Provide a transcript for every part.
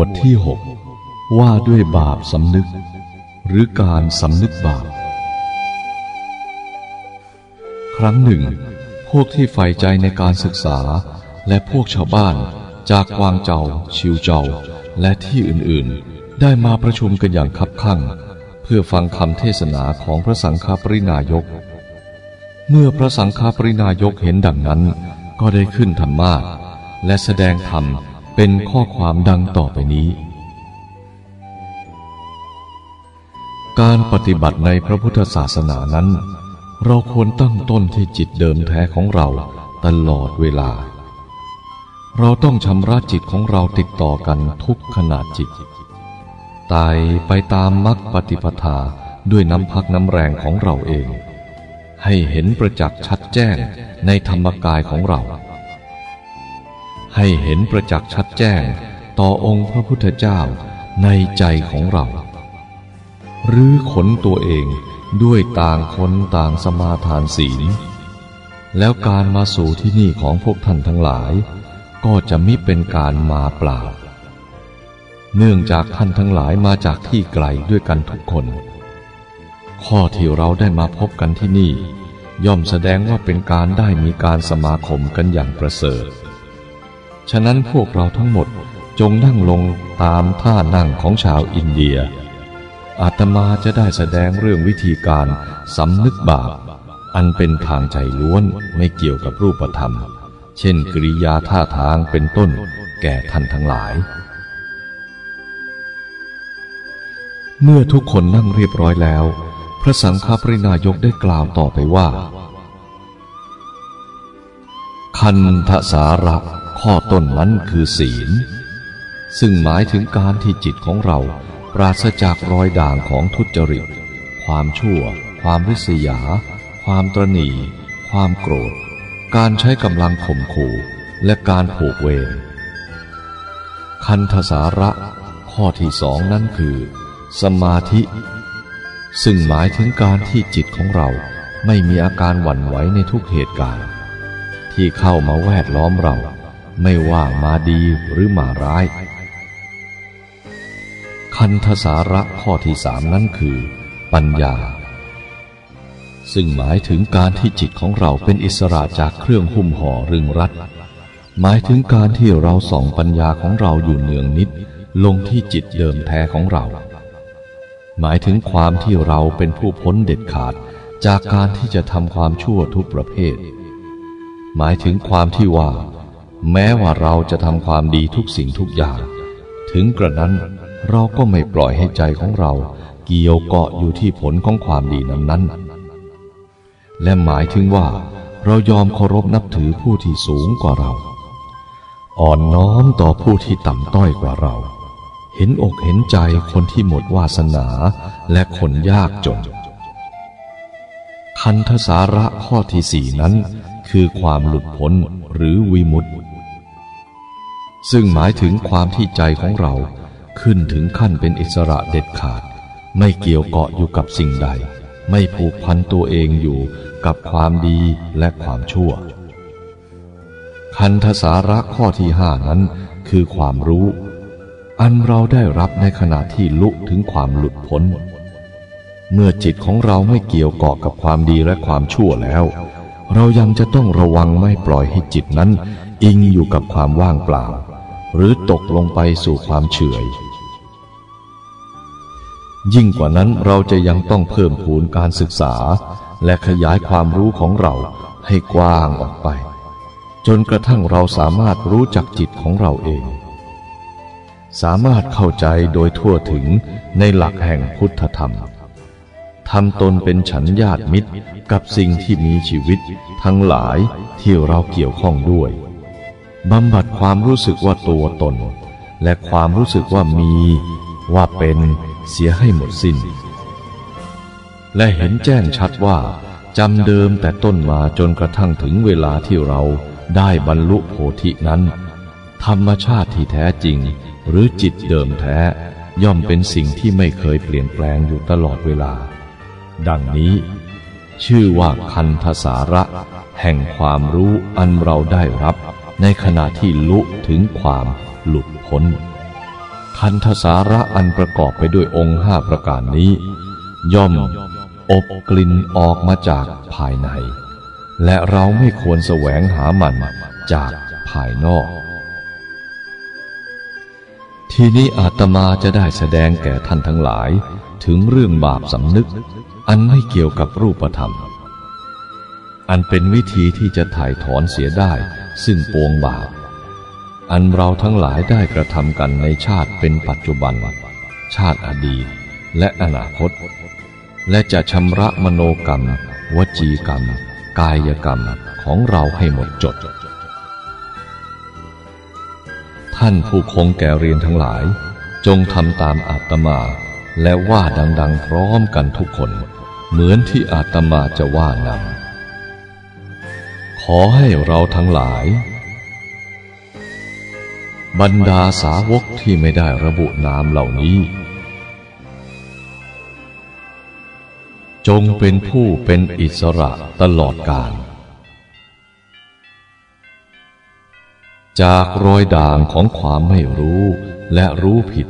วดที่หกว่าด้วยบาปสำนึก หรือการสำนึกบาป ครั้งหนึ่ง พวกที่ใฝ่ใจในการศึกษา และพวกชาวบ้านจากกวางเจาชิวเจาและที่อื่นๆ ได้มาประชุมกันอย่างคับคั่ง เพื่อฟังคำเทศนาของพระสังฆปรินายก เมื่อพระสังฆปรินายกเห็นดังนั้น ก็ได้ขึ้นธรรมาสและแสดงธรรม เป็นข้อความดังต่อไปนี้ การปฏิบัติในพระพุทธศาสนานั้น เราควรตั้งต้นที่จิตเดิมแท้ของเราตลอดเวลา เราต้องชำระจิตของเราติดต่อกันทุกขณะจิตตายไปตามมรรคปฏิปทาด้วยน้ำพักน้ำแรงของเราเอง ให้เห็นประจักษ์ชัดแจ้งในธรรมกายของเรา ให้เห็นประจักษ์ชัดแจ้งต่อองค์พระพุทธเจ้าในใจของเรา หรือขนตัวเองด้วยต่างคนต่างสมาทานศีล แล้วการมาสู่ที่นี่ของพวกท่านทั้งหลาย ก็จะมิเป็นการมาเปล่า เนื่องจากท่านทั้งหลายมาจากที่ไกลด้วยกันทุกคน ข้อที่เราได้มาพบกันที่นี่ ย่อมแสดงว่าเป็นการได้มีการสมาคมกันอย่างประเสริฐ ฉะนั้นพวกเราทั้งหมดจงนั่งลงตามท่านั่งของชาวอินเดีย อาตมาจะได้แสดงเรื่องวิธีการสำนึกบาป อันเป็นทางใจล้วนไม่เกี่ยวกับรูปธรรม เช่นกริยาท่าทางเป็นต้นแก่ท่านทั้งหลาย เมื่อทุกคนนั่งเรียบร้อยแล้ว พระสังฆปรินายกได้กล่าวต่อไปว่า คันทสาระ ข้อต้นนั้นคือศีล ซึ่งหมายถึงการที่จิตของเราปราศจากรอยด่างของทุจริต ความชั่ว ความริษยา ความตรณี ความโกรธ การใช้กำลังข่มขู่ และการผูกเวร คันธสาระ ข้อที่สองนั้นคือ สมาธิ ซึ่งหมายถึงการที่จิตของเราไม่มีอาการหวั่นไหวในทุกเหตุการณ์ ที่เข้ามาแวดล้อมเรา ไม่ว่ามาดีหรือมาร้าย คันทสาระข้อที่สามนั้นคือ ปัญญา ซึ่งหมายถึงการที่จิตของเราเป็นอิสระจากเครื่องหุ้มห่อรึงรัด หมายถึงการที่เราส่องปัญญาของเราอยู่เนืองนิด ลงที่จิตเดิมแท้ของเรา หมายถึงความที่เราเป็นผู้พ้นเด็ดขาดจากการที่จะทำความชั่วทุกประเภท หมายถึงความที่ว่า แม้ว่าเราจะทำความดีทุกสิ่งทุกอย่าง ถึงกระนั้นเราก็ไม่ปล่อยให้ใจของเรา เกี่ยวเกาะอยู่ที่ผลของความดีนั้นนั้นและหมายถึงว่า เรายอมเคารพนับถือผู้ที่สูงกว่าเรา อ่อนน้อมต่อผู้ที่ต่ำต้อยกว่าเรา เห็นอกเห็นใจคนที่หมดวาสนาและคนยากจน คันทสาระข้อที่สี่นั้นคือความหลุดพ้นหรือวิมุตติ ซึ่งหมายถึงความที่ใจของเราขึ้นถึงขั้นเป็นอิสระเด็ดขาด ไม่เกี่ยวเกาะอยู่กับสิ่งใด ไม่ผูกพันตัวเองอยู่กับความดีและความชั่ว คันทสาระข้อที่ห้านั้นคือความรู้ อันเราได้รับในขณะที่ลุถึงความหลุดพ้น เมื่อจิตของเราไม่เกี่ยวเกาะกับความดีและความชั่วแล้ว เรายังจะต้องระวังไม่ปล่อยให้จิตนั้น อิงอยู่กับความว่างเปล่า หรือตกลงไปสู่ความเฉยยิ่งกว่านั้นเราจะยังต้องเพิ่มพูนการศึกษา และขยายความรู้ของเราให้กว้างออกไป จนกระทั่งเราสามารถรู้จักจิตของเราเอง สามารถเข้าใจโดยทั่วถึงในหลักแห่งพุทธธรรมทำตนเป็นฉันญาติมิตรกับสิ่งที่มีชีวิต ทั้งหลายที่เราเกี่ยวข้องด้วย บำบัดความรู้สึกว่าตัวตน และความรู้สึกว่ามี ว่าเป็นเสียให้หมดสิน้น และเห็นแจ้งชัดว่าจำเดิมแต่ต้นมาจนกระทั่งถึงเวลาที่เราได้บรรลุโพธินั้น ธรรมชาติที่แท้จริง หรือจิตเดิมแท้ ย่อมเป็นสิ่งที่ไม่เคยเปลี่ยนแปลงอยู่ตลอดเวลา ดังนี้ ชื่อว่าคันทสาระ แห่งความรู้อันเราได้รับ ในขณะที่ลุถึงความหลุดพ้น คันทสาระอันประกอบไปด้วยองค์ห้าประการนี้ ย่อมอบกลิ่นออกมาจากภายใน และเราไม่ควรแสวงหามันจากภายนอก ทีนี้อาตมาจะได้แสดงแก่ท่านทั้งหลาย ถึงเรื่องบาปสำนึก อันไม่เกี่ยวกับรูปธรรม อันเป็นวิธีที่จะถ่ายถอนเสียได้ ซึ่งปวงบาป อันเราทั้งหลายได้กระทำกันในชาติเป็นปัจจุบัน ชาติอดีต และอนาคต และจะชำระมโนกรรม วจีกรรม กายกรรมของเราให้หมดจด ท่านผู้คงแก่เรียนทั้งหลาย จงทำตามอาตมา และว่าดังๆ พร้อมกันทุกคน เหมือนที่อาตมาจะว่านำ อให้เราทั้งหลาย บรรดาสาวกที่ไม่ได้ระบุนามเหล่านี้ จงเป็นผู้เป็นอิสระตลอดกาลจากรอยด่างของความไม่รู้และรู้ผิด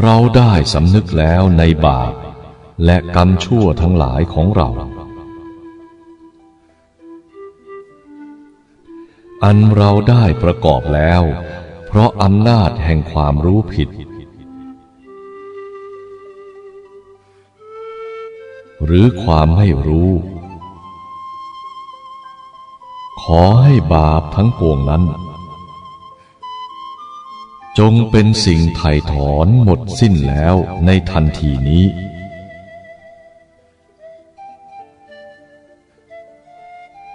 เราได้สำนึกแล้วในบาป และกรรมชั่วทั้งหลายของเรา อันเราได้ประกอบแล้ว เพราะอำนาจแห่งความรู้ผิด หรือความไม่รู้ ขอให้บาปทั้งปวงนั้นจงเป็นสิ่งไถ่ถอนหมดสิ้นแล้วในทันทีนี้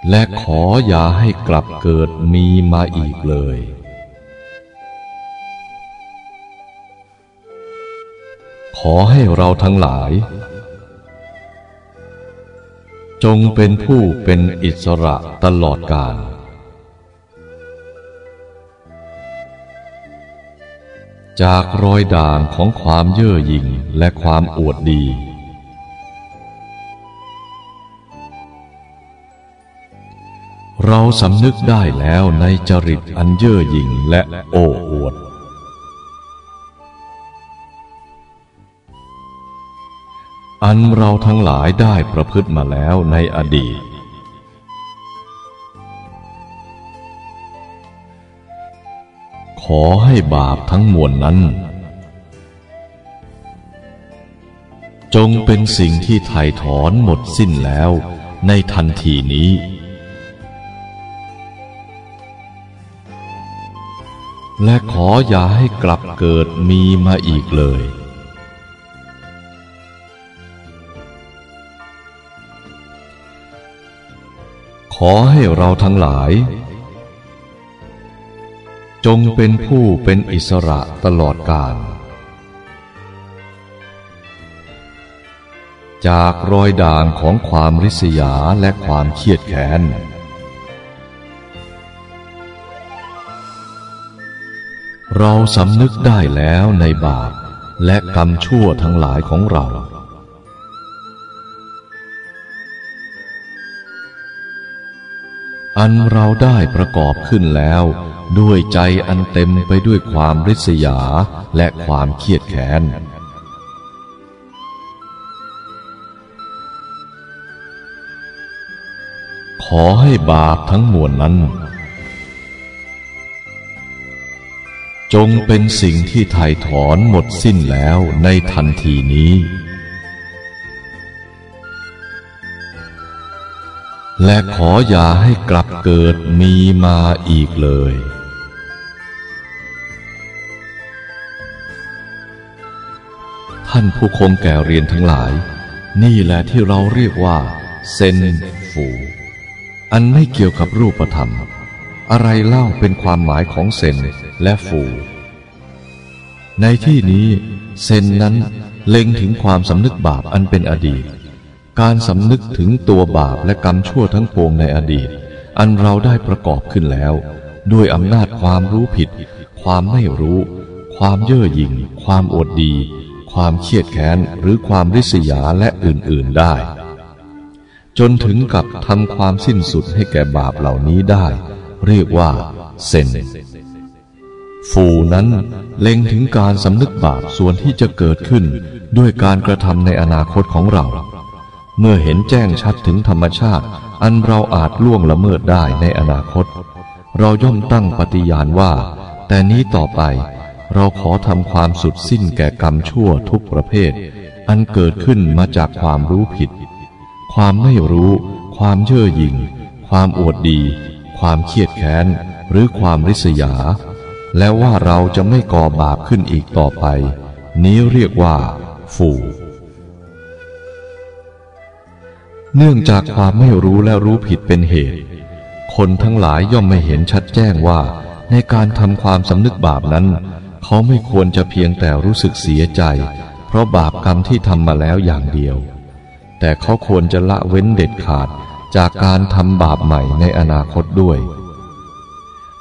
และขออย่าให้กลับเกิดมีมาอีกเลย ขอให้เราทั้งหลาย จงเป็นผู้เป็นอิสระตลอดกาลจากรอยด่างของความเย่อหยิ่งและความอวดดี เราสำนึกได้แล้วในจริตอันเย่อหยิ่งและโอ้อวด อันเราทั้งหลายได้ประพฤติมาแล้วในอดีต ขอให้บาปทั้งมวลนั้น จงเป็นสิ่งที่ไถ่ถอนหมดสิ้นแล้วในทันทีนี้ และขออย่าให้กลับเกิดมีมาอีกเลย ขอให้เราทั้งหลาย จงเป็นผู้เป็นอิสระตลอดกาลจากรอยด่างของความริษยาและความเครียดแค้น เราสำนึกได้แล้วในบาปและกรรมชั่วทั้งหลายของเรา อันเราได้ประกอบขึ้นแล้ว ด้วยใจอันเต็มไปด้วยความริษยาและความเครียดแค้นขอให้บาปทั้งมวลนั้น จงเป็นสิ่งที่ถ่ายถอนหมดสิ้นแล้วในทันทีนี้ และขออย่าให้กลับเกิดมีมาอีกเลย ท่านผู้คงแก่เรียนทั้งหลาย นี่แหละที่เราเรียกว่า เซนฟูอันไม่เกี่ยวกับรูปธรรม อะไรเล่าเป็นความหมายของเซน และฟู ในที่นี้เซนนั้นเล็งถึงความสำนึกบาปอันเป็นอดีต การสำนึกถึงตัวบาปและกรรมชั่วทั้งปวงในอดีต อันเราได้ประกอบขึ้นแล้ว ด้วยอำนาจความรู้ผิด ความไม่รู้ ความเย่อหยิ่ง ความอดดี ความเครียดแค้นหรือความริษยาและอื่นๆได้ จนถึงกับทำความสิ้นสุดให้แก่บาปเหล่านี้ได้ เรียกว่าเซน ฟูนั้นเล็งถึงการสำนึกบาปส่วนที่จะเกิดขึ้นด้วยการกระทำในอนาคตของเรา เมื่อเห็นแจ้งชัดถึงธรรมชาติ อันเราอาจล่วงละเมิดได้ในอนาคต เราย่อมตั้งปฏิญาณว่า แต่นี้ต่อไปเราขอทำความสุดสิ้นแก่กรรมชั่วทุกประเภท อันเกิดขึ้นมาจากความรู้ผิด ความไม่รู้ ความเย่อหยิ่ง ความอวดดี ความเครียดแค้น หรือความริษยา และว่าเราจะไม่ก่อบาปขึ้นอีกต่อไป นี้เรียกว่า ฝูเนื่องจากความไม่รู้และรู้ผิดเป็นเหตุ คนทั้งหลายย่อมไม่เห็นชัดแจ้งว่า ในการทำความสำนึกบาปนั้น เขาไม่ควรจะเพียงแต่รู้สึกเสียใจ เพราะบาปกรรมที่ทำมาแล้วอย่างเดียว แต่เขาควรจะละเว้นเด็ดขาดจากการทำบาปใหม่ในอนาคตด้วย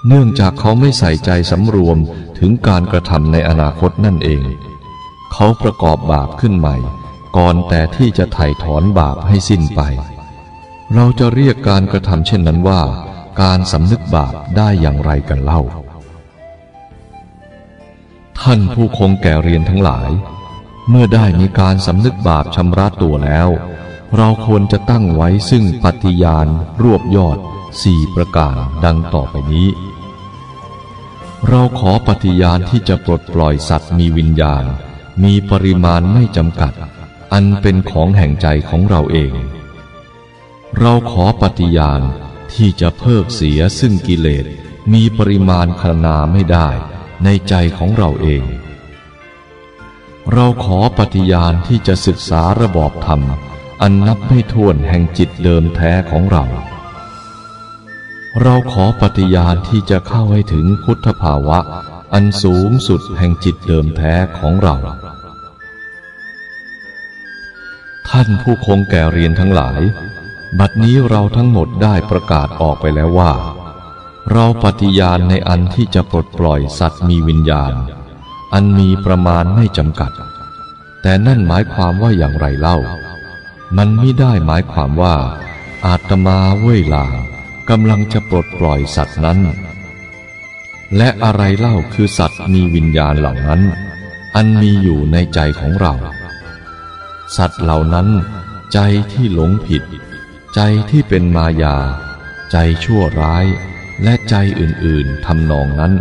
เนื่องจากเขาไม่ใส่ใจสำรวมถึงการกระทำในอนาคตนั่นเอง เขาประกอบบาปขึ้นใหม่ ก่อนแต่ที่จะไถ่ถอนบาปให้สิ้นไป เราจะเรียกการกระทำเช่นนั้นว่า การสำนึกบาปได้อย่างไรกันเล่า ท่านผู้คงแก่เรียนทั้งหลาย เมื่อได้มีการสำนึกบาปชำระตัวแล้ว เราควรจะตั้งไว้ซึ่งปฏิญาณรวบยอดสี่ประการดังต่อไปนี้ เราขอปฏิญาณที่จะปลดปล่อยสัตว์มีวิญญาณ มีปริมาณไม่จำกัด อันเป็นของแห่งใจของเราเอง เราขอปฏิญาณที่จะเพิกเสียซึ่งกิเลสมีปริมาณคนาไม่ได้ในใจของเราเอง เราขอปฏิญาณที่จะศึกษาระบอบธรรม อันนับไม่ถ้วนแห่งจิตเดิมแท้ของเรา เราขอปฏิญาณที่จะเข้าให้ถึงพุทธภาวะ อันสูงสุดแห่งจิตเดิมแท้ของเรา ท่านผู้คงแก่เรียนทั้งหลาย บัดนี้เราทั้งหมดได้ประกาศออกไปแล้วว่า เราปฏิญาณในอันที่จะปลดปล่อยสัตว์มีวิญญาณ อันมีประมาณไม่จำกัด แต่นั่นหมายความว่าอย่างไรเล่า มันไม่ได้หมายความว่า อาตมาเว่ยลาง กำลังจะปลดปล่อยสัตว์นั้น และอะไรเล่าคือสัตว์มีวิญญาณเหล่านั้น อันมีอยู่ในใจของเรา สัตว์เหล่านั้น ใจที่หลงผิด ใจที่เป็นมายา ใจชั่วร้าย และใจอื่นๆทำนองนั้น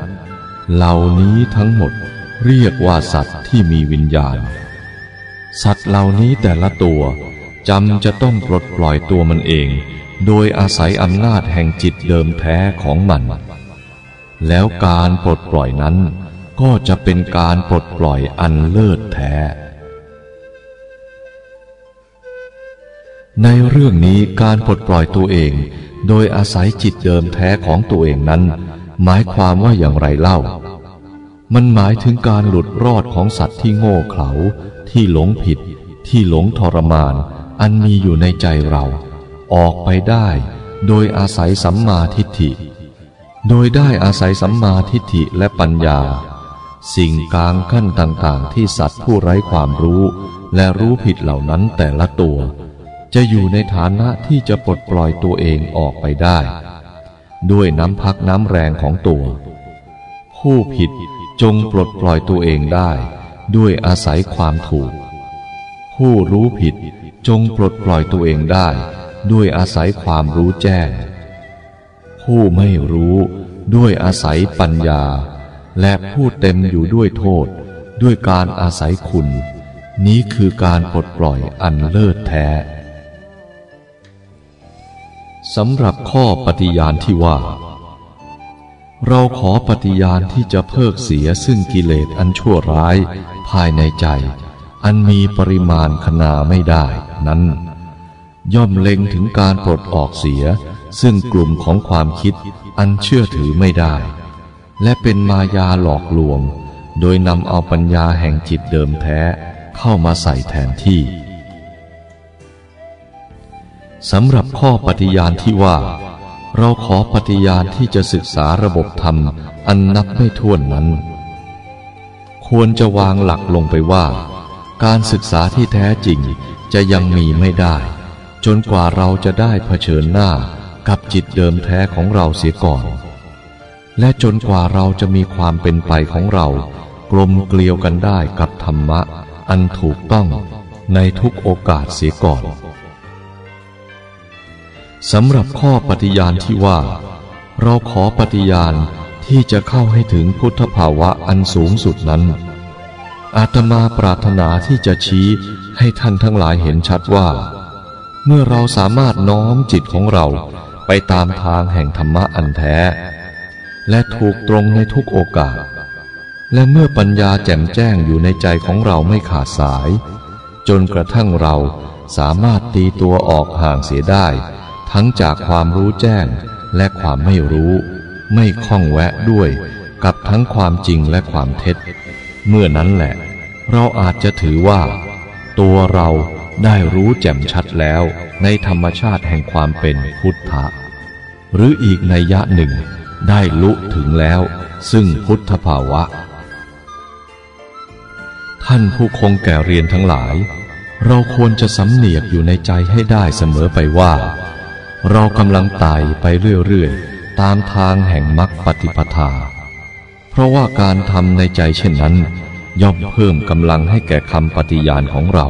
เหล่านี้ทั้งหมดเรียกว่าสัตว์ที่มีวิญญาณ สัตว์เหล่านี้แต่ละตัวจำจะต้องปลดปล่อยตัวมันเอง โดยอาศัยอำนาจแห่งจิตเดิมแท้ของมัน แล้วการปลดปล่อยนั้นก็จะเป็นการปลดปล่อยอันเลิศแท้ ในเรื่องนี้การปลดปล่อยตัวเอง โดยอาศัยจิตเดิมแท้ของตัวเองนั้น หมายความว่าอย่างไรเล่า มันหมายถึงการหลุดรอดของสัตว์ที่โง่เขลาที่หลงผิด ที่หลงทรมาน อันมีอยู่ในใจเรา ออกไปได้โดยอาศัยสัมมาทิฏฐิ โดยได้อาศัยสัมมาทิฏฐิและปัญญา สิ่งกลางขั้นต่างๆ ที่สัตว์ผู้ไร้ความรู้ และรู้ผิดเหล่านั้นแต่ละตัว จะอยู่ในฐานะที่จะปลดปล่อยตัวเองออกไปได้ ด้วยน้ำพักน้ำแรงของตัว ผู้ผิดจงปลดปล่อยตัวเองได้ ด้วยอาศัยความถูก ผู้รู้ผิดจงปลดปล่อยตัวเองได้ ด้วยอาศัยความรู้แจ้ง ผู้ไม่รู้ด้วยอาศัยปัญญา และผู้เต็มอยู่ด้วยโทษ ด้วยการอาศัยคุณ นี้คือการปลดปล่อยอันเลิศแท้สำหรับข้อปฏิญาณที่ว่า เราขอปฏิญาณที่จะเพิกเสียซึ่งกิเลสอันชั่วร้าย ภายในใจ อันมีปริมาณขนาไม่ได้นั้น ย่อมเล็งถึงการปลดออกเสีย ซึ่งกลุ่มของความคิดอันเชื่อถือไม่ได้ และเป็นมายาหลอกลวง โดยนำเอาปัญญาแห่งจิตเดิมแท้เข้ามาใส่แทนที่สำหรับข้อปฏิญาณที่ว่า เราขอปฏิญาณที่จะศึกษาระบบธรรมอันนับไม่ถ้วนนั้น ควรจะวางหลักลงไปว่า การศึกษาที่แท้จริงจะยังมีไม่ได้ จนกว่าเราจะได้เผชิญหน้ากับจิตเดิมแท้ของเราเสียก่อน และจนกว่าเราจะมีความเป็นไปของเรา กลมเกลียวกันได้กับธรรมะ อันถูกต้องในทุกโอกาสเสียก่อนสำหรับข้อปฏิญาณที่ว่า เราขอปฏิญาณที่จะเข้าให้ถึงพุทธภาวะอันสูงสุดนั้น อาตมาปรารถนาที่จะชี้ให้ท่านทั้งหลายเห็นชัดว่า เมื่อเราสามารถน้อมจิตของเราไปตามทางแห่งธรรมะอันแท้ และถูกตรงในทุกโอกาส และเมื่อปัญญาแจ่มแจ้งอยู่ในใจของเราไม่ขาดสาย จนกระทั่งเราสามารถตีตัวออกห่างเสียได้ ทั้งจากความรู้แจ้งและความไม่รู้ ไม่คล้องแวะด้วยกับทั้งความจริงและความเท็จ เมื่อนั้นแหละ เราอาจจะถือว่า ตัวเรา ได้รู้แจ่มชัดแล้วในธรรมชาติแห่งความเป็นพุทธะ หรืออีกในยะหนึ่งได้ลุถึงแล้ว ซึ่งพุทธภาวะ ท่านผู้คงแก่เรียนทั้งหลาย เราควรจะสำเนียกอยู่ในใจให้ได้เสมอไปว่า เรากำลังไต่ไปเรื่อยๆ ตามทางแห่งมรรคปฏิปทา เพราะว่าการทำในใจเช่นนั้น ย่อมเพิ่มกำลังให้แก่คำปฏิญาณของเรา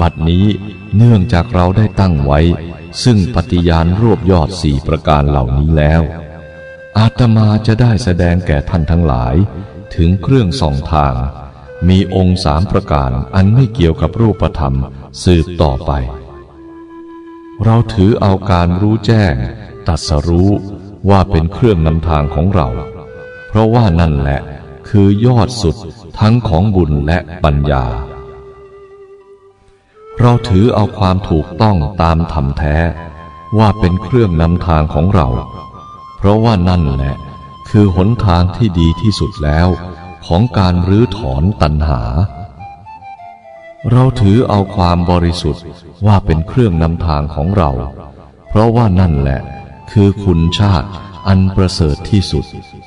บัดนี้เนื่องจากเราได้ตั้งไว้ ซึ่งปฏิญาณรวบยอดสี่ประการเหล่านี้แล้ว อาตมาจะได้แสดงแก่ท่านทั้งหลาย ถึงเครื่องสองทาง มีองค์สามประการอันไม่เกี่ยวกับรูปธรรมสืบต่อไป เราถือเอาการรู้แจ้ง ตัดสรู้ว่าเป็นเครื่องนำทางของเรา เพราะว่านั่นแหละคือยอดสุดทั้งของบุญและปัญญา เราถือเอาความถูกต้องตามธรรมแท้ ว่าเป็นเครื่องนำทางของเรา เพราะว่านั่นแหละ คือหนทางที่ดีที่สุดแล้ว ของการรื้อถอนตัณหา เราถือเอาความบริสุทธิ์ว่าเป็นเครื่องนำทางของเรา เพราะว่านั่นแหละ คือคุณชาติอันประเสริฐที่สุด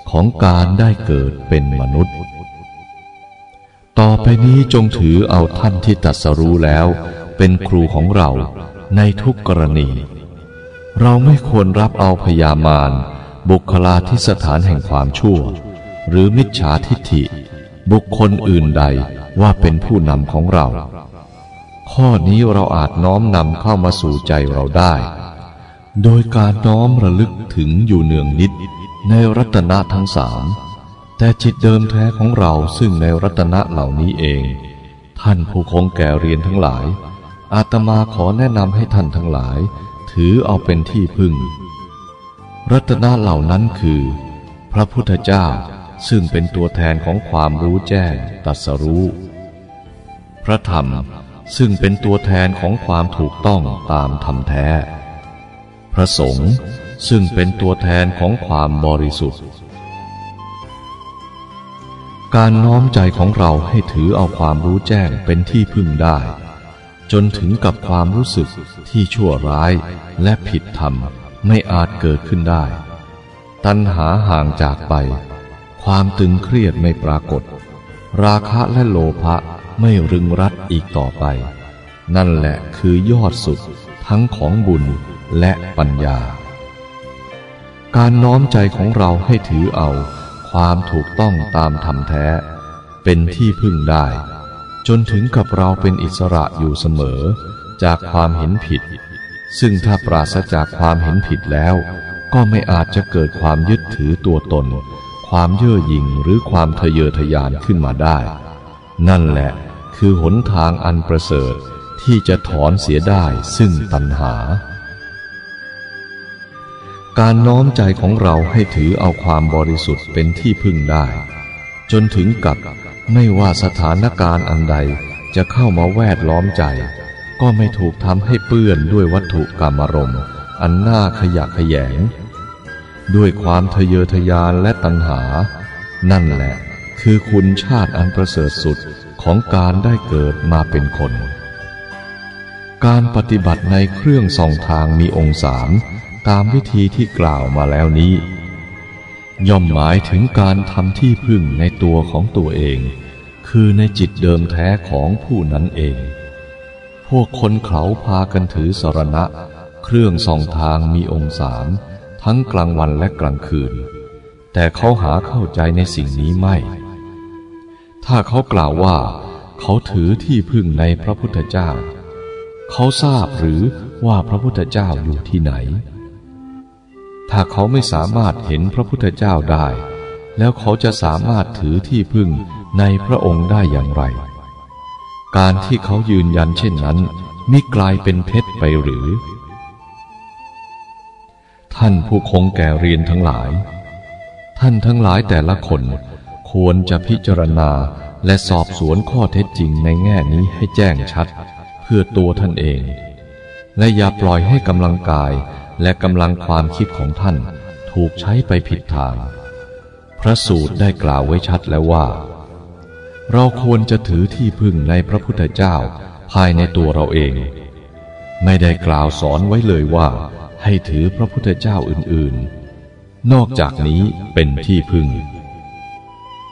ของการได้เกิดเป็นมนุษย์ ต่อไปนี้จงถือเอาท่านที่ตัดสรู้แล้ว เป็นครูของเราในทุกกรณี เราไม่ควรรับเอาพยามารบุคลาทิสถานแห่งความชั่ว หรือมิจฉาทิฏฐิ บุคคลอื่นใดว่าเป็นผู้นำของเรา ข้อนี้เราอาจน้อมนำเข้ามาสู่ใจเราได้ โดยการน้อมระลึกถึงอยู่เนืองนิดในรัตนะทั้งสาม แต่จิตเดิมแท้ของเราซึ่งในรัตนะเหล่านี้เอง ท่านผู้คงแก่เรียนทั้งหลาย อาตมาขอแนะนำให้ท่านทั้งหลาย ถือเอาเป็นที่พึ่ง รัตนะเหล่านั้นคือ พระพุทธเจ้าซึ่งเป็นตัวแทนของความรู้แจ้งตัสรู้ พระธรรมซึ่งเป็นตัวแทนของความถูกต้องตามธรรมแท้ พระสงฆ์ซึ่งเป็นตัวแทนของความบริสุทธิ์ การน้อมใจของเราให้ถือเอาความรู้แจ้งเป็นที่พึ่งได้ จนถึงกับความรู้สึกที่ชั่วร้ายและผิดธรรมไม่อาจเกิดขึ้นได้ ตัณหาห่างจากไป ความตึงเครียดไม่ปรากฏ ราคะและโลภะไม่รึงรัดอีกต่อไป นั่นแหละคือยอดสุดทั้งของบุญและปัญญา การน้อมใจของเราให้ถือเอา ความถูกต้องตามธรรมแท้ เป็นที่พึ่งได้ นถึงกับเราเป็นอิสระอยู่เสมอ จากความเห็นผิด ซึ่งถ้าปราศจากความเห็นผิดแล้ว ก็ไม่อาจจะเกิดความยึดถือตัวตน ความเย่อหยิ่งหรือความทะเยอทะยานขึ้นมาได้ นั่นแหละคือหนทางอันประเสริฐที่จะถอนเสียได้ซึ่งตัณหา การน้อมใจของเราให้ถือเอาความบริสุทธิ์เป็นที่พึ่งได้ จนถึงกับ ไม่ว่าสถานการณ์อันใดจะเข้ามาแวดล้อมใจ ก็ไม่ถูกทำให้เปื้อนด้วยวัตถุกรรมรมอันน่าขยะขยง ด้วยความทะเยอทะยานและตัณหา นั่นแหละคือคุณชาติอันประเสริฐสุดของการได้เกิดมาเป็นคน การปฏิบัติในเครื่องส่องทางมีองค์สามตามวิธีที่กล่าวมาแล้วนี้ ย่อมหมายถึงการทำที่พึ่งในตัวของตัวเอง คือในจิตเดิมแท้ของผู้นั้นเอง พวกคนเขาพากันถือสรณะ เครื่องส่องทางมีองค์สาม ทั้งกลางวันและกลางคืน แต่เขาหาเข้าใจในสิ่งนี้ไม่ ถ้าเขากล่าวว่า เขาถือที่พึ่งในพระพุทธเจ้า เขาทราบหรือว่าพระพุทธเจ้าอยู่ที่ไหน ถ้าเขาไม่สามารถเห็นพระพุทธเจ้าได้ แล้วเขาจะสามารถถือที่พึ่งในพระองค์ได้อย่างไร การที่เขายืนยันเช่นนั้นมิกลายเป็นเท็จไปหรือ ท่านผู้คงแก่เรียนทั้งหลาย ท่านทั้งหลายแต่ละคนควรจะพิจารณาและสอบสวนข้อเท็จจริงในแง่นี้ให้แจ้งชัด เพื่อตัวท่านเอง และอย่าปล่อยให้กำลังกาย และกำลังความคิดของท่านถูกใช้ไปผิดทาง พระสูตรได้กล่าวไว้ชัดแล้วว่า เราควรจะถือที่พึ่งในพระพุทธเจ้าภายในตัวเราเอง ไม่ได้กล่าวสอนไว้เลยว่า ให้ถือพระพุทธเจ้าอื่นๆ นอกจากนี้เป็นที่พึ่ง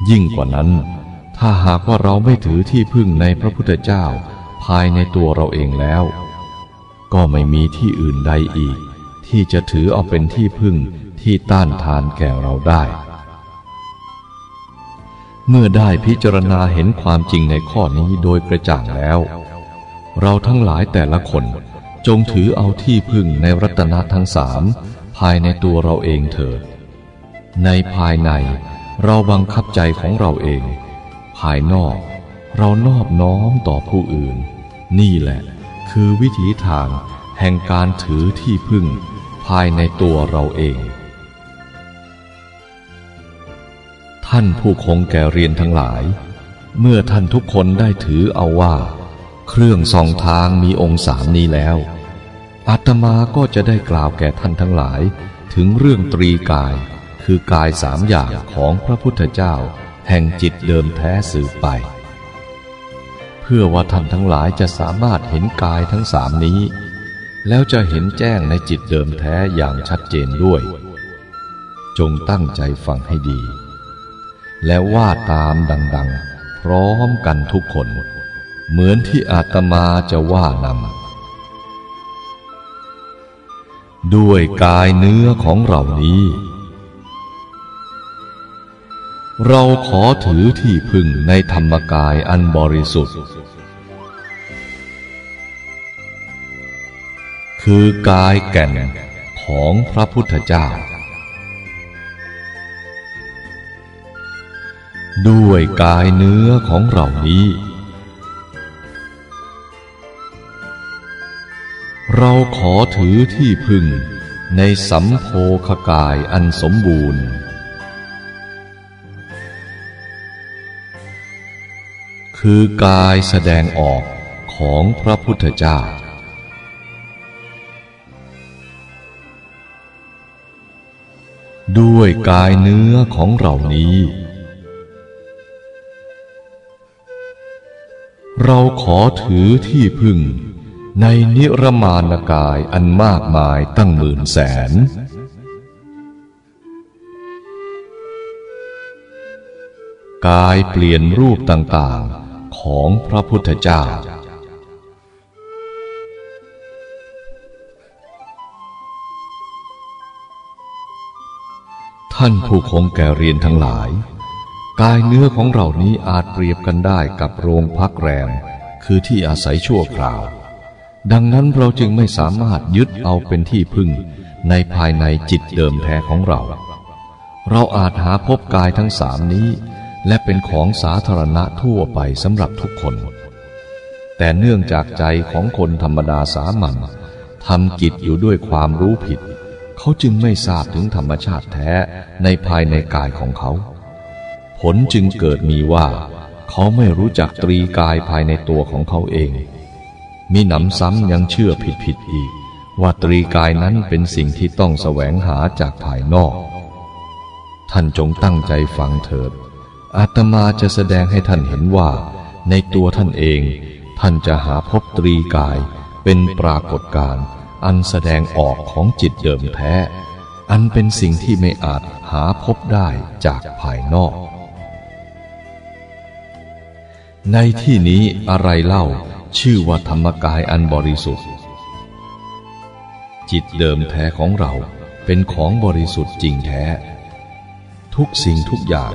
ยิ่งกว่านั้น ถ้าหากว่าเราไม่ถือที่พึ่งในพระพุทธเจ้าภายในตัวเราเองแล้ว ก็ไม่มีที่อื่นใดอีก ที่จะถือเอาเป็นที่พึ่งที่ต้านทานแก่เราได้ เมื่อได้พิจารณาเห็นความจริงในข้อนี้โดยกระจ่างแล้ว เราทั้งหลายแต่ละคนจงถือเอาที่พึ่งในรัตนะทั้งสามภายในตัวเราเองเถิด ในภายในเราบังคับใจของเราเอง ภายนอกเรานอบน้อมต่อผู้อื่น นี่แหละ คือวิถีทางแห่งการถือที่พึ่งายในตัวเราเอง ท่านผู้คงแก่เรียนทั้งหลาย เมื่อท่านทุกคนได้ถือเอาว่า เครื่องสองทางมีองค์สามนี้แล้ว อาตมาก็จะได้กล่าวแก่ท่านทั้งหลาย ถึงเรื่องตรีกาย คือกายสามอย่างของพระพุทธเจ้า แห่งจิตเดิมแท้สืบไป เพื่อว่าท่านทั้งหลายจะสามารถเห็นกายทั้งสามนี้ แล้วจะเห็นแจ้งในจิตเดิมแท้อย่างชัดเจนด้วย จงตั้งใจฟังให้ดี แล้วว่าตามดังๆ พร้อมกันทุกคน เหมือนที่อาตมาจะว่านำด้วยกายเนื้อของเรานี้ เราขอถือที่พึ่งในธรรมกายอันบริสุทธิ์ คือกายแก่นของพระพุทธเจ้า ด้วยกายเนื้อของเรานี้ เราขอถือที่พึ่งในสัมโพคกายอันสมบูรณ์ คือกายแสดงออกของพระพุทธเจ้า ด้วยกายเนื้อของเรานี้ เราขอถือที่พึ่ง ในนิรมานกายอันมากมายตั้งหมื่นแสน กายเปลี่ยนรูปต่างๆของพระพุทธเจ้า ท่านผู้คงแก่เรียนทั้งหลาย กายเนื้อของเรานี้อาจเปรียบกันได้กับโรงพักแรม คือที่อาศัยชั่วคราว ดังนั้นเราจึงไม่สามารถยึดเอาเป็นที่พึ่งในภายในจิตเดิมแท้ของเรา เราอาจหาพบกายทั้งสามนี้ และเป็นของสาธารณะทั่วไปสำหรับทุกคน แต่เนื่องจากใจของคนธรรมดาสามัญทำกิจอยู่ด้วยความรู้ผิด เขาจึงไม่ทราบถึงธรรมชาติแท้ในภายในกายของเขา ผลจึงเกิดมีว่า เขาไม่รู้จักตรีกายภายในตัวของเขาเอง มีหนำซ้ำยังเชื่อผิดผิดอีก ว่าตรีกายนั้นเป็นสิ่งที่ต้องแสวงหาจากภายนอก ท่านจงตั้งใจฟังเถิด อาตมาจะแสดงให้ท่านเห็นว่า ในตัวท่านเอง ท่านจะหาพบตรีกายเป็นปรากฏการณ์ อันแสดงออกของจิตเดิมแท้ อันเป็นสิ่งที่ไม่อาจหาพบได้จากภายนอก ในที่นี้อะไรเล่าชื่อว่าธรรมกายอันบริสุทธิ์ จิตเดิมแท้ของเราเป็นของบริสุทธิ์จริงแท้ ทุกสิ่งทุกอย่าง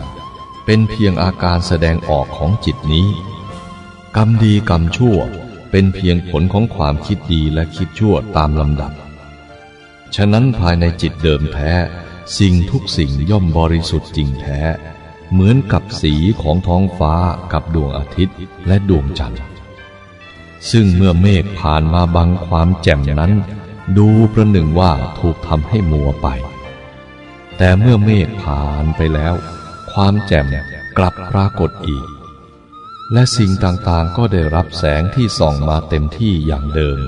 เป็นเพียงอาการแสดงออกของจิตนี้ กรรมดีกรรมชั่ว เป็นเพียงผลของความคิดดีและคิดชั่วตามลำดับ ฉะนั้นภายในจิตเดิมแท้ สิ่งทุกสิ่งย่อมบริสุทธิ์จริงแท้ เหมือนกับสีของท้องฟ้ากับดวงอาทิตย์และดวงจันทร์ ซึ่งเมื่อเมฆผ่านมาบังความแจ่มนั้น ดูประหนึ่งว่าถูกทำให้มัวไป แต่เมื่อเมฆผ่านไปแล้ว ความแจ่มกลับปรากฏอีก และสิ่งต่างๆ ก็ได้รับแสงที่ส่องมาเต็มที่อย่างเดิม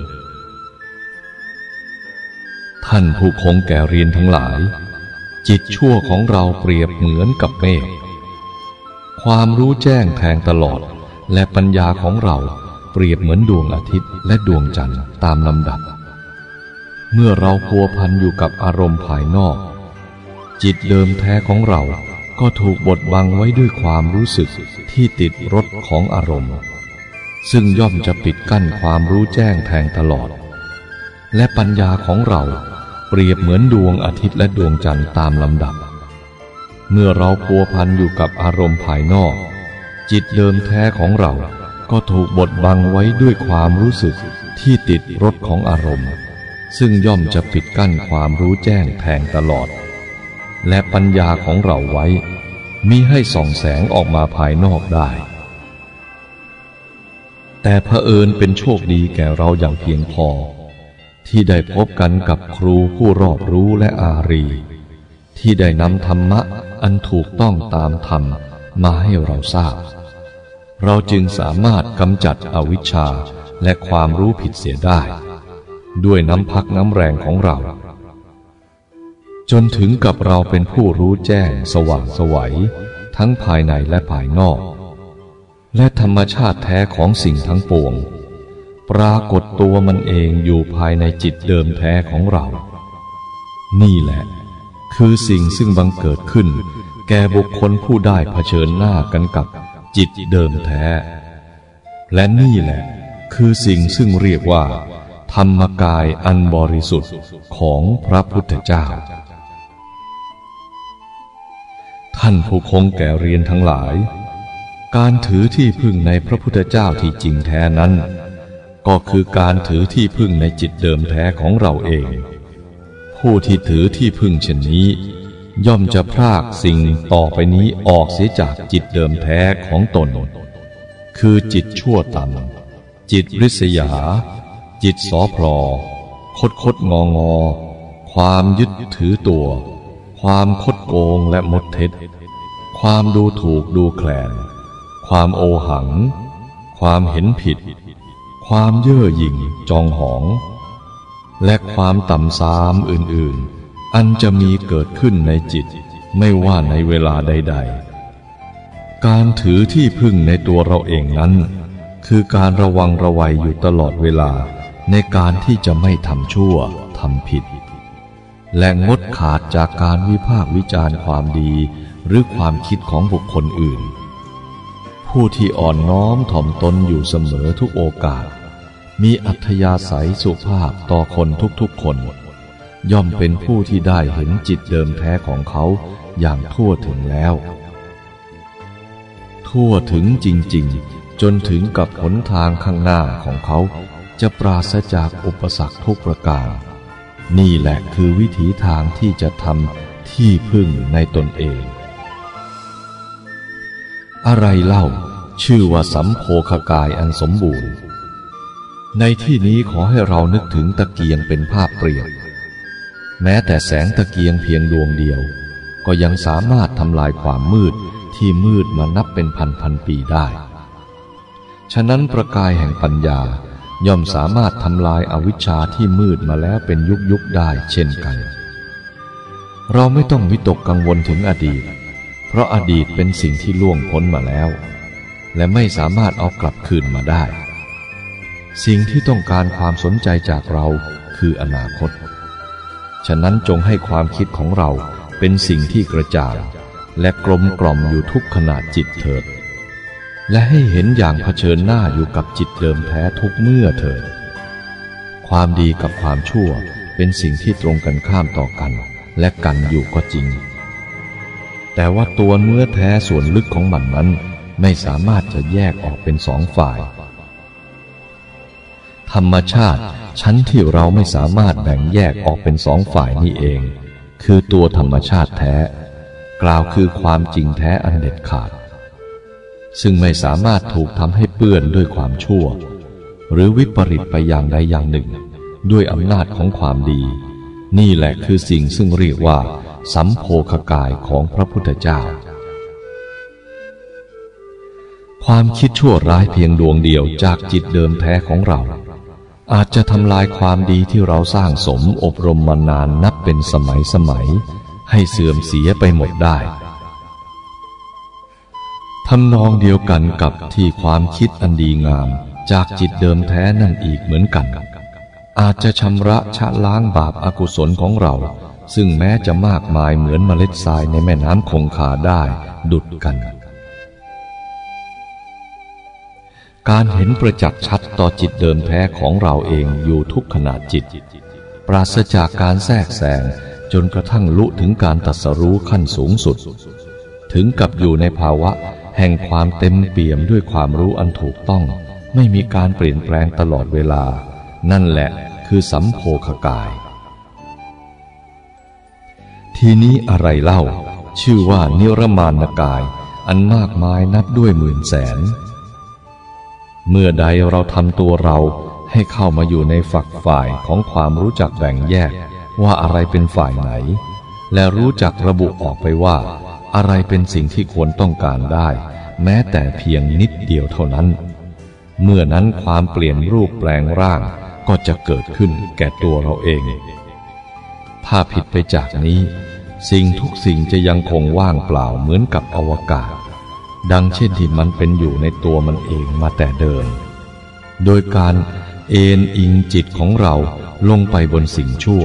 ท่านผู้คงแก่เรียนทั้งหลาย จิตชั่วของเราเปรียบเหมือนกับเมฆ ความรู้แจ้งแทงตลอด และปัญญาของเราเปรียบเหมือนดวงอาทิตย์และดวงจันทร์ตามลำดับ เมื่อเราพัวพันอยู่กับอารมณ์ภายนอก จิตเดิมแท้ของเรา ก็ถูกบดบังไว้ด้วยความรู้สึกที่ติดรสของอารมณ์ ซึ่งย่อมจะปิดกั้นความรู้แจ้งแทงตลอด และปัญญาของเราเปรียบเหมือนดวงอาทิตย์และดวงจันทร์ตามลำดับ เมื่อเราพัวพันอยู่กับอารมณ์ภายนอก จิตเดิมแท้ของเราก็ถูกบดบังไว้ด้วยความรู้สึกที่ติดรสของอารมณ์ ซึ่งย่อมจะปิดกั้นความรู้แจ้งแทงตลอด และปัญญาของเราไว้มิให้ส่องแสงออกมาภายนอกได้ แต่เผอิญเป็นโชคดีแก่เราอย่างเพียงพอ ที่ได้พบกันกับครูผู้รอบรู้และอารี ที่ได้นำธรรมะอันถูกต้องตามธรรมมาให้เราทราบ เราจึงสามารถกำจัดอวิชชาและความรู้ผิดเสียได้ ด้วยน้ำพักน้ำแรงของเรา จนถึงกับเราเป็นผู้รู้แจ้งสว่างสวัยทั้งภายในและภายนอก และธรรมชาติแท้ของสิ่งทั้งปวง ปรากฏตัวมันเองอยู่ภายในจิตเดิมแท้ของเรา นี่แหละ คือสิ่งซึ่งบังเกิดขึ้น แก่บุคคลผู้ได้เผชิญหน้ากันกับจิตเดิมแท้ และนี่แหละ คือสิ่งซึ่งเรียกว่า ธรรมกายอันบริสุทธิ์ของพระพุทธเจ้า ท่านผู้คงแก่เรียนทั้งหลาย การถือที่พึ่งในพระพุทธเจ้าที่จริงแท้นั้น ก็คือการถือที่พึ่งในจิตเดิมแท้ของเราเอง ผู้ที่ถือที่พึ่งเช่นนี้ ย่อมจะพรากสิ่งต่อไปนี้ออกเสียจากจิตเดิมแท้ของตน คือจิตชั่วต่ำจิตริษยา จิตสอพลอคดคดงองอ ความยึดถือตัว ความคดโกงและมดเท็จ ความดูถูกดูแคลน ความโอหัง ความเห็นผิด ความเย่อหยิ่งจองหอง และความต่ำซามอื่นๆ อันจะมีเกิดขึ้นในจิตไม่ว่าในเวลาใด ๆ การถือที่พึ่งในตัวเราเองนั้น คือการระวังระวัยอยู่ตลอดเวลาในการที่จะไม่ทำชั่วทำผิด และงดขาดจากการวิพากษ์วิจารณ์ความดีหรือความคิดของบุคคลอื่น ผู้ที่อ่อนน้อมถ่อมตนอยู่เสมอทุกโอกาส มีอัธยาศัยสุภาพต่อคนทุกๆคน ย่อมเป็นผู้ที่ได้เห็นจิตเดิมแท้ของเขาอย่างทั่วถึงแล้ว ทั่วถึงจริงๆ จนถึงกับหนทางข้างหน้าของเขาจะปราศจากอุปสรรคทุกประการ นี่แหละคือวิถีทางที่จะทำที่พึ่งในตนเอง อะไรเล่า ชื่อว่าสัมโพคกายอันสมบูรณ์ ในที่นี้ขอให้เรานึกถึงตะเกียงเป็นภาพเปรียบ แม้แต่แสงตะเกียงเพียงดวงเดียว ก็ยังสามารถทำลายความมืดที่มืดมานับเป็นพันพันปีได้ ฉะนั้นประกายแห่งปัญญา ย่อมสามารถทำลายอาวิชชาที่มืดมาแล้วเป็นยุคยุคได้เช่นกัน เราไม่ต้องวิตกกังวลถึงอดีต เพราะอดีตเป็นสิ่งที่ล่วงพ้นมาแล้ว และไม่สามารถเอากลับคืนมาได้ สิ่งที่ต้องการความสนใจจากเราคืออนาคต ฉะนั้นจงให้ความคิดของเราเป็นสิ่งที่กระจ่างและกลมกล่อมอยู่ทุกขณะจิตเถิด และให้เห็นอย่างเผชิญหน้าอยู่กับจิตเดิมแท้ทุกเมื่อเถิด ความดีกับความชั่วเป็นสิ่งที่ตรงกันข้ามต่อกัน และกันอยู่ก็จริง แต่ว่าตัวเนื้อแท้ส่วนลึกของมันนั้น ไม่สามารถจะแยกออกเป็นสองฝ่าย ธรรมชาติชั้นที่เราไม่สามารถแบ่งแยกออกเป็นสองฝ่ายนี่เอง คือตัวธรรมชาติแท้ กล่าวคือความจริงแท้อันเด็ดขาด ซึ่งไม่สามารถถูกทำให้เปื้อนด้วยความชั่ว หรือวิปริตไปอย่างใดอย่างหนึ่ง ด้วยอำนาจของความดี นี่แหละคือสิ่งซึ่งเรียกว่าสัมโพคกายของพระพุทธเจ้า ความคิดชั่วร้ายเพียงดวงเดียวจากจิตเดิมแท้ของเรา อาจจะทำลายความดีที่เราสร้างสมอบรมมานานนับเป็นสมัยสมัย ให้เสื่อมเสียไปหมดได้ ทำนองเดียวกันกับที่ความคิดอันดีงาม จากจิตเดิมแท้นั่นอีกเหมือนกัน อาจจะชำระชะล้างบาปอากุศลของเรา ซึ่งแม้จะมากมายเหมือนเมล็ดทรายในแม่น้ำคงคาได้ดุดกัน การเห็นประจักษ์ชัดต่อจิตเดิมแท้ของเราเองอยู่ทุกขณะจิต ปราศจากการแทรกแซงจนกระทั่งลุถึงการตัดสรู้ขั้นสูงสุด ถึงกับอยู่ในภาวะ แห่งความเต็มเปี่ยมด้วยความรู้อันถูกต้อง ไม่มีการเปลี่ยนแปลงตลอดเวลา นั่นแหละคือสัมโพคกาย ทีนี้อะไรเล่า ชื่อว่านิรมานกาย อันมากมายนับด้วยหมื่นแสน เมื่อใดเราทำตัวเราให้เข้ามาอยู่ในฝักฝ่ายของความรู้จักแบ่งแยกว่าอะไรเป็นฝ่ายไหน และรู้จักระบุออกไปว่า อะไรเป็นสิ่งที่ควรต้องการได้ แม้แต่เพียงนิดเดียวเท่านั้น เมื่อนั้นความเปลี่ยนรูปแปลงร่างก็จะเกิดขึ้นแก่ตัวเราเอง ถ้าผิดไปจากนี้ สิ่งทุกสิ่งจะยังคงว่างเปล่าเหมือนกับอวกาศ ดังเช่นที่มันเป็นอยู่ในตัวมันเองมาแต่เดิม โดยการเอ็นอิงจิตของเราลงไปบนสิ่งชั่ว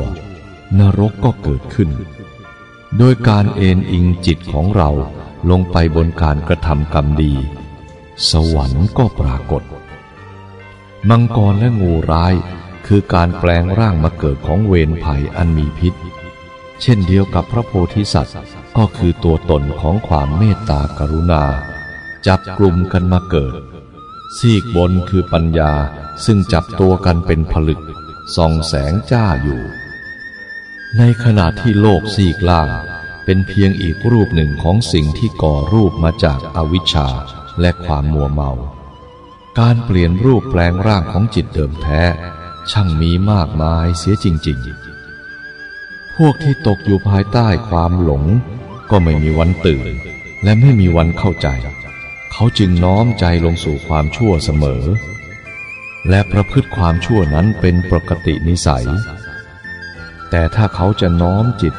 นรกก็เกิดขึ้น โดยการเอนอิงจิตของเราลงไปบนการกระทำกรรมดี สวรรค์ก็ปรากฏ มังกรและงูร้ายคือการแปลงร่างมาเกิดของเวรภัยอันมีพิษ เช่นเดียวกับพระโพธิสัตว์ก็คือตัวตนของความเมตตากรุณา จับกลุ่มกันมาเกิด ซีกบนคือปัญญาซึ่งจับตัวกันเป็นผลึกส่องแสงจ้าอยู่ ในขณะที่โลกซีกล่าง เป็นเพียงอีกรูปหนึ่งของสิ่งที่ก่อรูปมาจากอาวิชชาและความมัวเมา การเปลี่ยนรูปแปลงร่างของจิตเดิมแท้ ช่างมีมากมายเสียจริง ๆ พวกที่ตกอยู่ภายใต้ความหลง ก็ไม่มีวันตื่น และไม่มีวันเข้าใจ เขาจึงน้อมใจลงสู่ความชั่วเสมอ และประพฤติความชั่วนั้นเป็นปกตินิสัย แต่ถ้าเขาจะน้อมจิต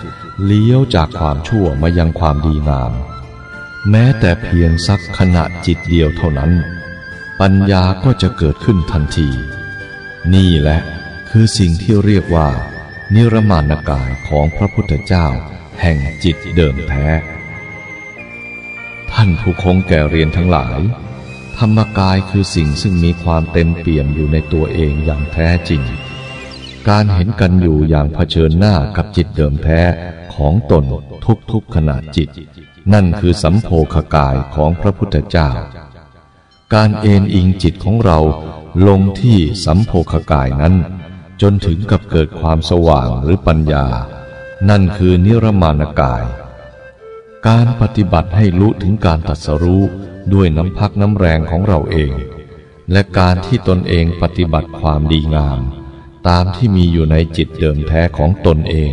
เลี้ยวจากความชั่วมายังความดีงาม แม้แต่เพียงสักขณะจิตเดียวเท่านั้น ปัญญาก็จะเกิดขึ้นทันที นี่แหละคือสิ่งที่เรียกว่า นิรมานกายของพระพุทธเจ้า แห่งจิตเดิมแท้ ท่านผู้คงแก่เรียนทั้งหลาย ธรรมกายคือสิ่งซึ่งมีความเต็มเปี่ยมอยู่ในตัวเองอย่างแท้จริง การเห็นกันอยู่อย่างเผชิญหน้ากับจิตเดิมแท้ของตนทุกๆขณะจิต นั่นคือสัมโพคกายของพระพุทธเจ้า การเอนอิงจิตของเราลงที่สัมโพคกายนั้น จนถึงกับเกิดความสว่างหรือปัญญา นั่นคือนิรมานกาย การปฏิบัติให้รู้ถึงการตัดสรู้ด้วยน้ำพักน้ำแรงของเราเอง และการที่ตนเองปฏิบัติความดีงาม ตามที่มีอยู่ในจิตเดิมแท้ของตนเอง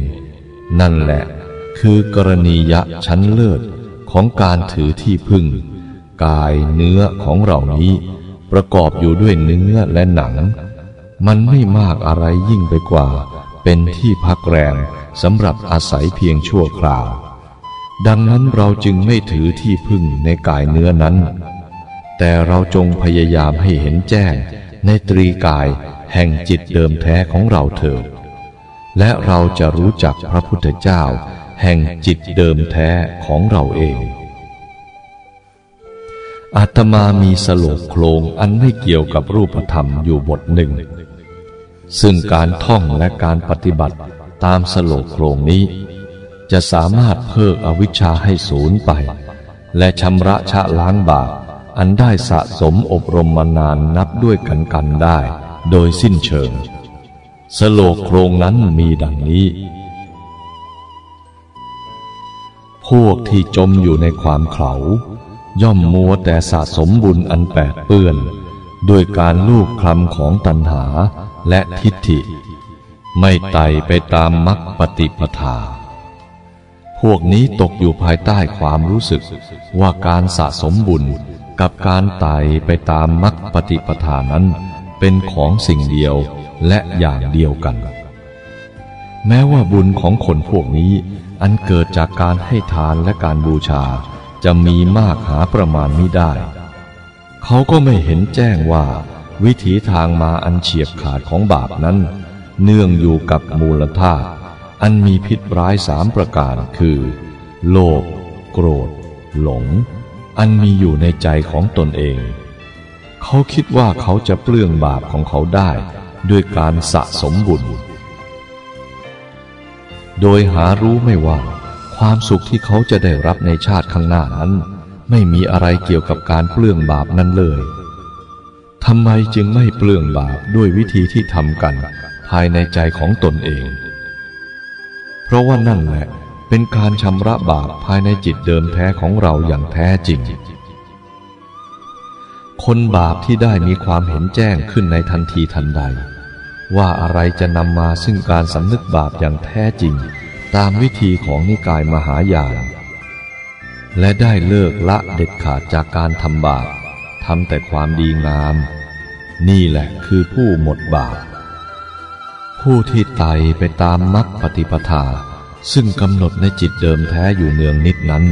นั่นแหละ คือกรณียะชั้นเลิศของการถือที่พึ่ง กายเนื้อของเรานี้ ประกอบอยู่ด้วยเนื้อและหนัง มันไม่มากอะไรยิ่งไปกว่า เป็นที่พักแรมสำหรับอาศัยเพียงชั่วคราว ดังนั้นเราจึงไม่ถือที่พึ่งในกายเนื้อนั้น แต่เราจงพยายามให้เห็นแจ้งในตรีกาย แห่งจิตเดิมแท้ของเราเถิด และเราจะรู้จักพระพุทธเจ้า แห่งจิตเดิมแท้ของเราเอง อาตมามีสโลกโครงอันไม่เกี่ยวกับรูปธรรมอยู่บทหนึ่ง ซึ่งการท่องและการปฏิบัติตามสโลกโครงนี้ จะสามารถเพิกอวิชชาให้สูญไป และชำระชะล้างบาปอันได้สะสมอบรมมานานนับด้วยกันกันได้ โดยสิ้นเชิง สโลกโครงนั้นมีดังนี้ พวกที่จมอยู่ในความเขาย่อมมัวแต่สะสมบุญอันแปดเปื้อน ด้วยการลูกคลำของตัณหาและทิฏฐิ ไม่ไต่ไปตามมรรคปฏิปทา พวกนี้ตกอยู่ภายใต้ความรู้สึกว่าการสะสมบุญกับการไต่ไปตามมรรคปฏิปทานั้น เป็นของสิ่งเดียวและอย่างเดียวกัน แม้ว่าบุญของคนพวกนี้ อันเกิดจากการให้ทานและการบูชา จะมีมากหาประมาณไม่ได้ เขาก็ไม่เห็นแจ้งว่า วิถีทางมาอันเฉียบขาดของบาปนั้น เนื่องอยู่กับมูลธาตุอันมีพิษร้ายสามประการคือ โลภโกรธ หลง อันมีอยู่ในใจของตนเอง เขาคิดว่าเขาจะเปลื้องบาปของเขาได้ด้วยการสะสมบุญ โดยหารู้ไม่ว่า ความสุขที่เขาจะได้รับในชาติข้างหน้านั้น ไม่มีอะไรเกี่ยวกับการเปลื้องบาปนั้นเลยทำไมจึงไม่เปลื้องบาปด้วยวิธีที่ทำกัน ภายในใจของตนเอง เพราะว่านั่นแหละเป็นการชำระบาปภายในจิตเดิมแท้ของเราอย่างแท้จริง คนบาปที่ได้มีความเห็นแจ้งขึ้นในทันทีทันใด ว่าอะไรจะนำมาซึ่งการสำนึกบาปอย่างแท้จริง ตามวิธีของนิกายมหายาน และได้เลิกละเด็ดขาดจากการทำบาปทำแต่ความดีงาม นี่แหละคือผู้หมดบาป ผู้ที่ไต่ไปตามมรรคปฏิปทา ซึ่งกำหนดในจิตเดิมแท้อยู่เนืองนิดนั้น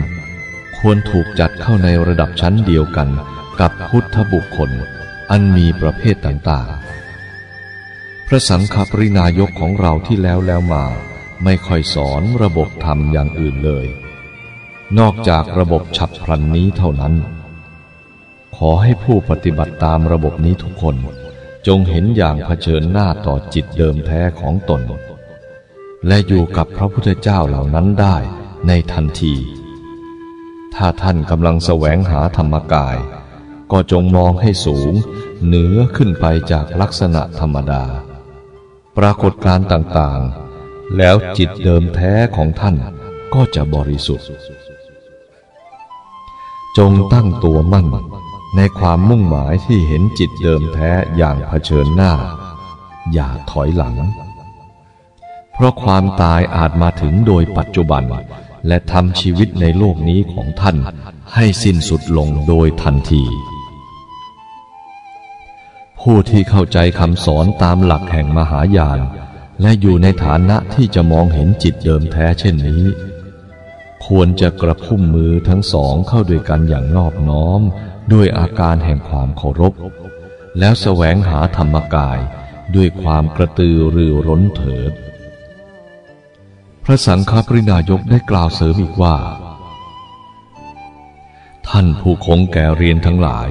ควรถูกจัดเข้าในระดับชั้นเดียวกัน กับพุทธบุคคลอันมีประเภทต่างๆ พระสังฆปรินายกของเราที่แล้วแล้วมา ไม่ค่อยสอนระบบธรรมอย่างอื่นเลย นอกจากระบบฉับพลันนี้เท่านั้น ขอให้ผู้ปฏิบัติตามระบบนี้ทุกคนจงเห็นอย่างเผชิญหน้าต่อจิตเดิมแท้ของตน และอยู่กับพระพุทธเจ้าเหล่านั้นได้ในทันที ถ้าท่านกำลังแสวงหาธรรมกาย ก็จงมองให้สูง เหนือขึ้นไปจากลักษณะธรรมดา ปรากฏการต่างๆ แล้วจิตเดิมแท้ของท่านก็จะบริสุทธิ์ จงตั้งตัวมั่นในความมุ่งหมายที่เห็นจิตเดิมแท้อย่างเผชิญหน้า อย่าถอยหลัง เพราะความตายอาจมาถึงโดยปัจจุบัน และทำชีวิตในโลกนี้ของท่านให้สิ้นสุดลงโดยทันที ผู้ที่เข้าใจคำสอนตามหลักแห่งมหายาน และอยู่ในฐานะที่จะมองเห็นจิตเดิมแท้เช่นนี้ ควรจะกระพุ่มมือทั้งสองเข้าด้วยกันอย่างนอบน้อม ด้วยอาการแห่งความเคารพ แล้วแสวงหาธรรมกายด้วยความกระตือรือร้นเถิด พระสังฆปรินายกได้กล่าวเสริมอีกว่า ท่านผู้คงแก่เรียนทั้งหลาย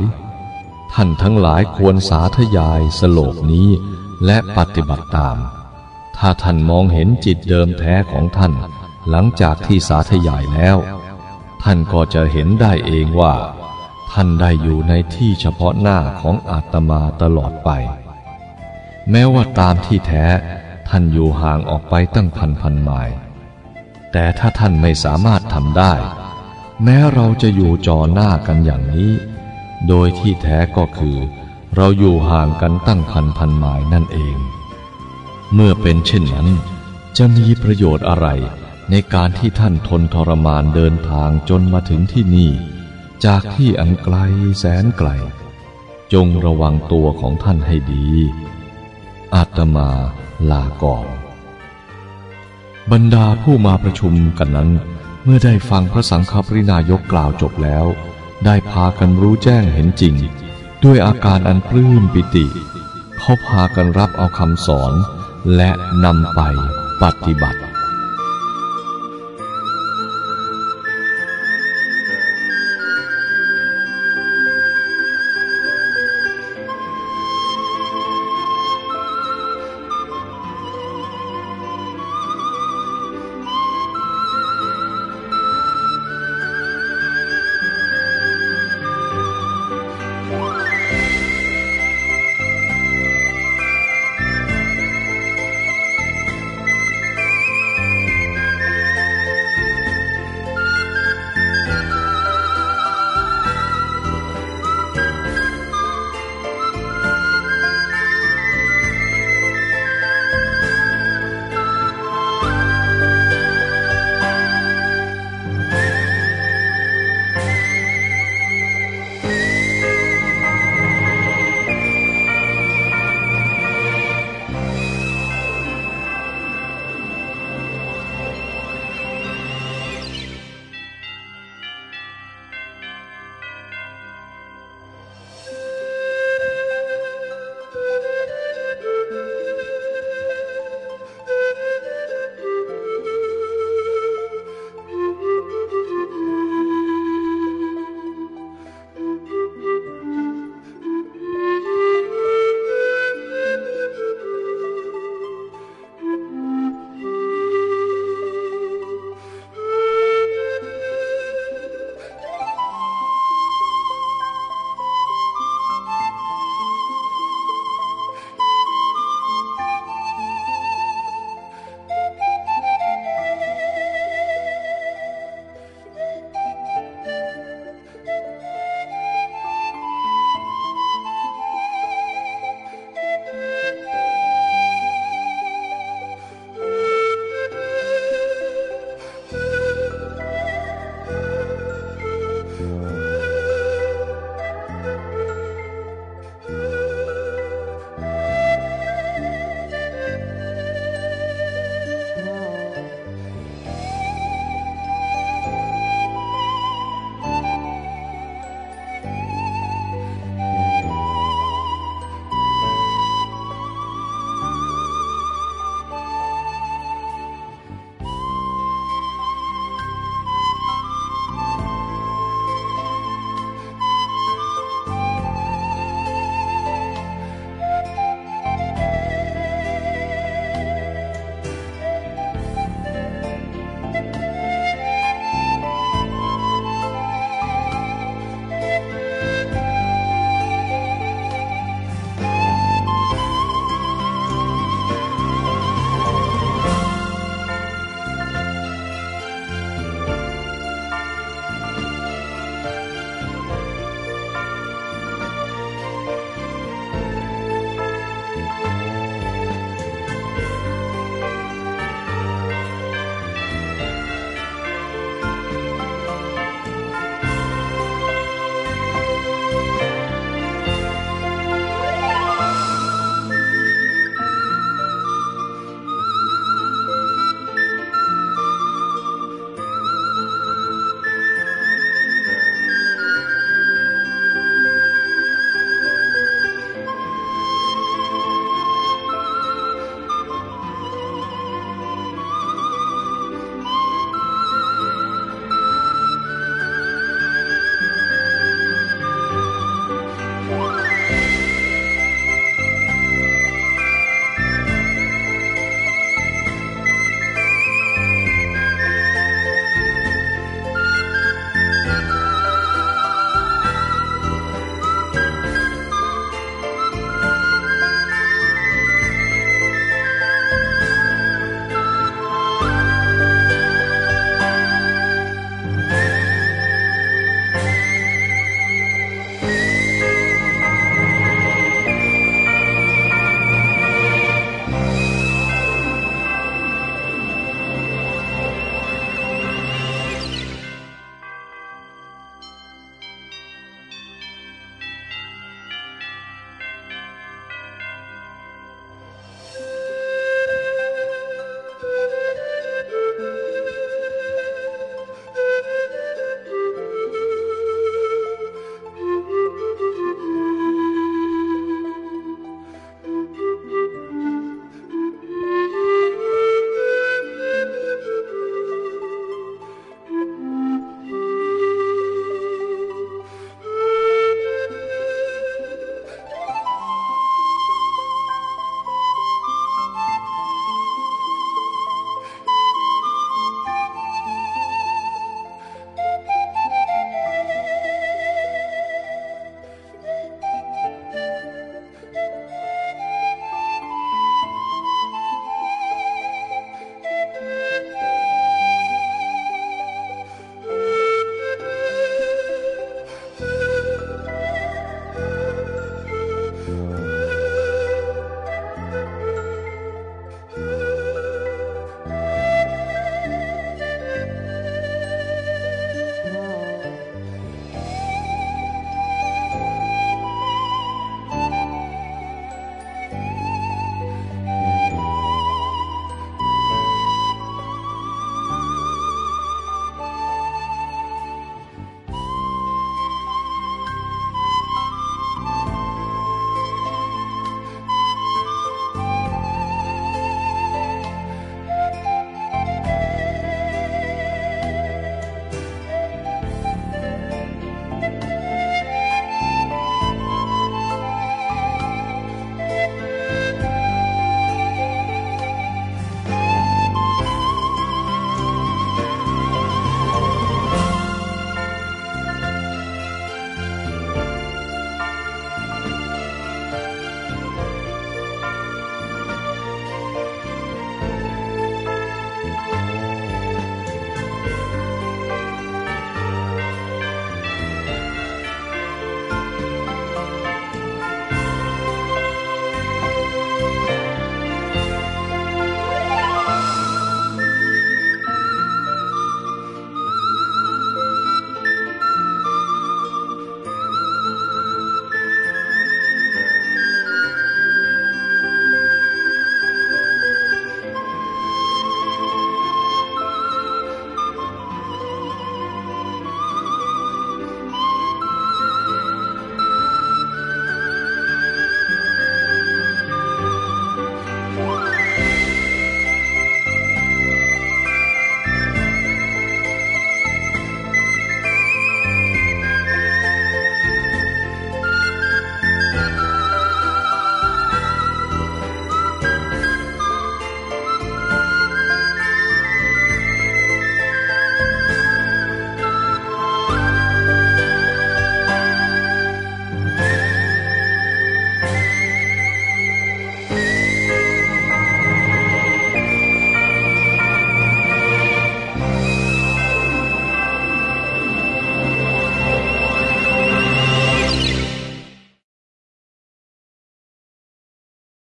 ท่านทั้งหลายควรสาธยายสโลกนี้และปฏิบัติตาม ถ้าท่านมองเห็นจิตเดิมแท้ของท่าน หลังจากที่สาธยายแล้ว ท่านก็จะเห็นได้เองว่า ท่านได้อยู่ในที่เฉพาะหน้าของอาตมาตลอดไป แม้ว่าตามที่แท้ท่านอยู่ห่างออกไปตั้งพันพันไมล์แต่ถ้าท่านไม่สามารถทำได้ แม้เราจะอยู่จอหน้ากันอย่างนี้ โดยที่แท้ก็คือ เราอยู่ห่างกันตั้งพันพันไมล์นั่นเอง เมื่อเป็นเช่นนั้น จะมีประโยชน์อะไรในการที่ท่านทนทรมานเดินทางจนมาถึงที่นี่ จากที่อันไกลแสนไกล จงระวังตัวของท่านให้ดี อาตมาลาก่อน บรรดาผู้มาประชุมกันนั้น เมื่อได้ฟังพระสังฆปรินายกกล่าวจบแล้ว ได้พากันรู้แจ้งเห็นจริง ด้วยอาการอันปลื้มปิติ เขาพากันรับเอาคำสอน และนำไปปฏิบัติ